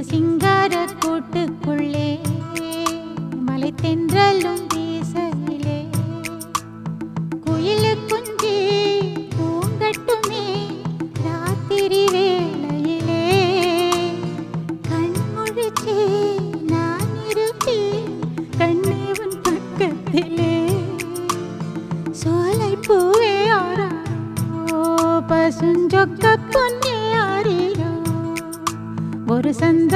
சிறு சிங்கார கூட்டுக்குள்ளே மலை தென்றலும் வீசையிலே குயில் குஞ்சி பூங்கட்டுமே ராத்திரி வேளையிலே. கண்முழிச்சே நான் இருப்பேன் கண்ணேவன் பக்கத்திலே. சோலை பூவே ஆராரோ பசுஞ்சொக்க பொன்னே ஆரிரோ ஒரு சந்த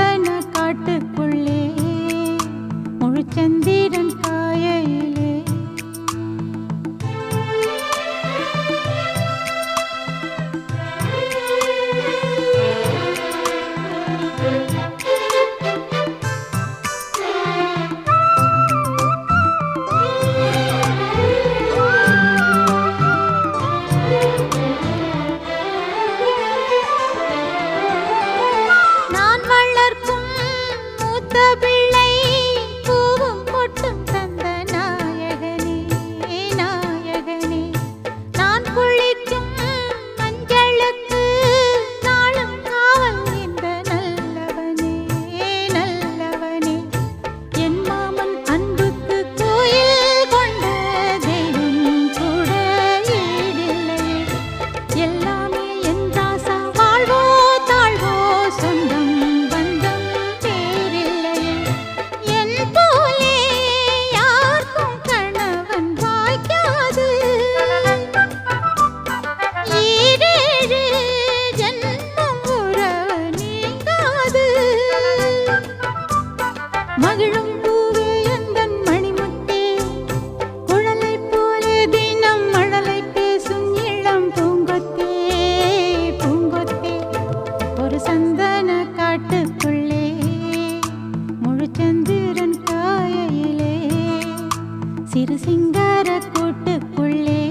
சிறு சிங்கார கூட்டுக்குள்ளே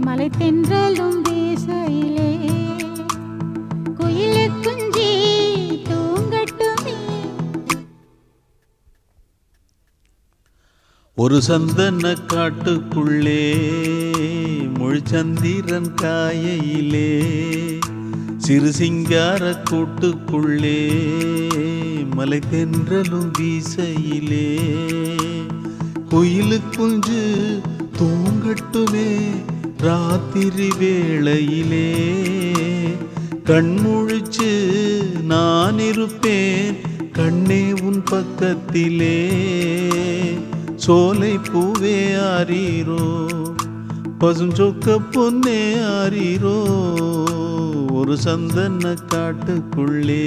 மலை தென்றலும் வீசையிலே குயிலு குஞ்சி தூங்கட்டுமே. ஒரு சந்தன காட்டுக்குள்ளே முழுச்சந்திரன் காயையிலே. சிறு சிங்கார கூட்டுக்குள்ளே மலை தென்றலும் வீசையிலே. குயிலு குஞ்சு தூங்கட்டுமே ராத்திரி வேளையிலே. கண்முழிச்சு நான் இருப்பேன் கண்ணே உன் பக்கத்திலே. சோலை பூவே ஆறீரோ பசுஞ்சொக்க பொன்னே ஆறீரோ ஒரு சந்தன காட்டுக்குள்ளே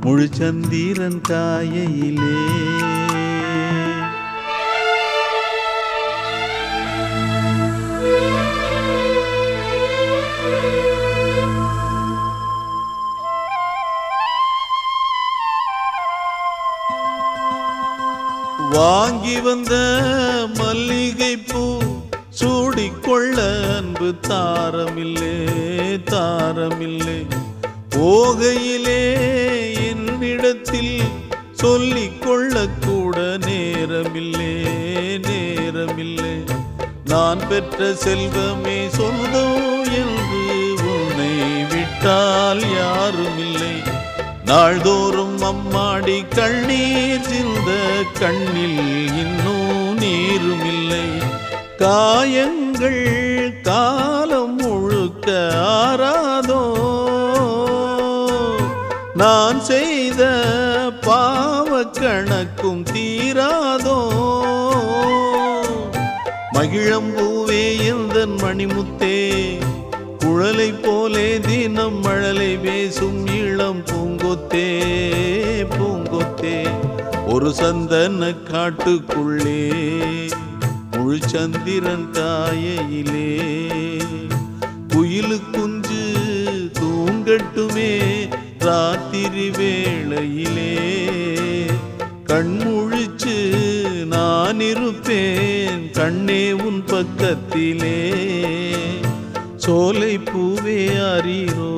முழு சந்திரன் காயையிலே வாங்கி வந்த மல்லிகை பூ சூடிக்கொள்ள அன்பு தாரமில்லே தாரமில்லே. போகையிலே என்னிடத்தில் சொல்லிக்கொள்ள கூட நேரமில்லே நேரமில்லை. நான் பெற்ற செல்வமே சொந்தம் என்று உன்னை விட்டால் யாருமில்லை. நாள்தோறும் அம்மாடி கண்ணீர் சிந்த கண்ணில் இன்னும் நீரும் இல்லை காயங்கள் காலம் முழுக்க ஆறாதோ? நான் செய்த பாவ கணக்கும் தீராதோ? மகிழம்பூவே எந்தன் மணிமுத்தே குழலை போலே தினம் மழலை பேசும் இளம் பூங்கொத்தே பூங்கொத்தே. ஒரு சந்தன காட்டுக்குள்ளே முழு சந்திரன் காயையிலே குயிலு குஞ்சு தூங்கட்டுமே ராத்திரி வேளையிலே. கண்முழிச்சு நான் இருப்பேன் கண்ணே உன் பக்கத்திலே. சோலை பூவே அறிரோ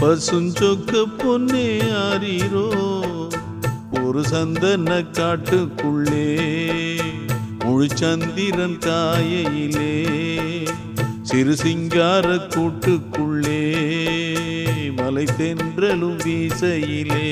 பசுஞ்சொக்க பொன்னே அறிரோ ஒரு சந்தன காட்டுக்குள்ளே முழு சந்திரன் காயையிலே சிறு சிங்கார கூட்டுக்குள்ளே மலை தென்றலும் வீசையிலே.